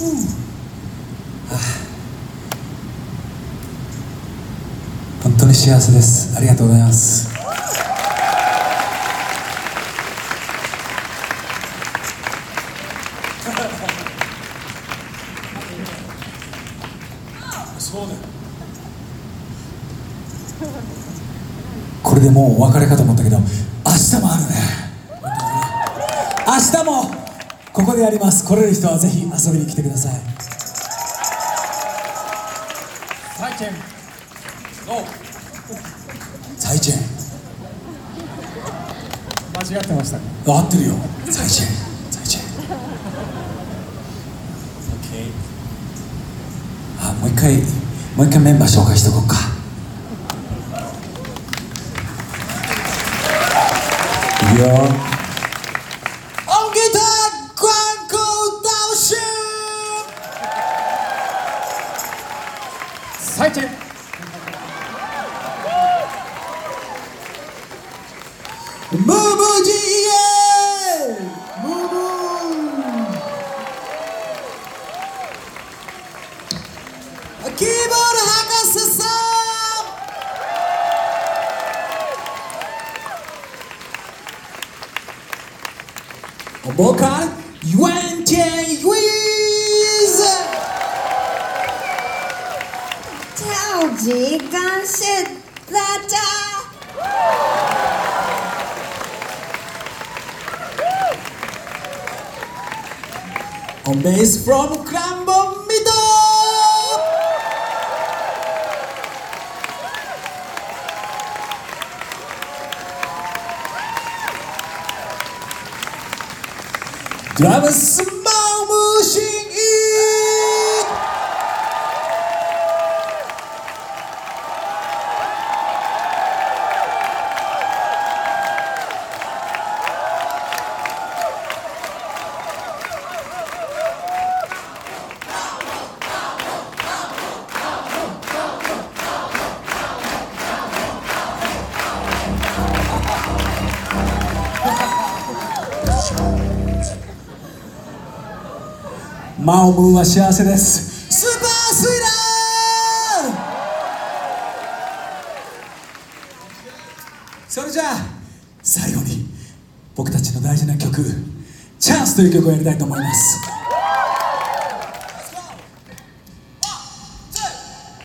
、うああ、本当に幸せです。ありがとうございます。そうだこれでもうお別れかと思ったけど明日もあるね。明日も。ここでやります。来れる人はぜひ遊びに来てください。再见お再见間違ってましたか合ってるよ。再见再见 OK あもう一回もう一回メンバー紹介しとこうか。いいよ United. Bubu Dier! Bubu! Keyboard Haka Sassam! Boca, Yuan Tian Yui! 超级感谢大家！ On bass from Crambo Middle! Drummer Small マオムーンは幸せです。スーパースイラー。それじゃあ最後に僕たちの大事な曲「チャンス」という曲をやりたいと思います。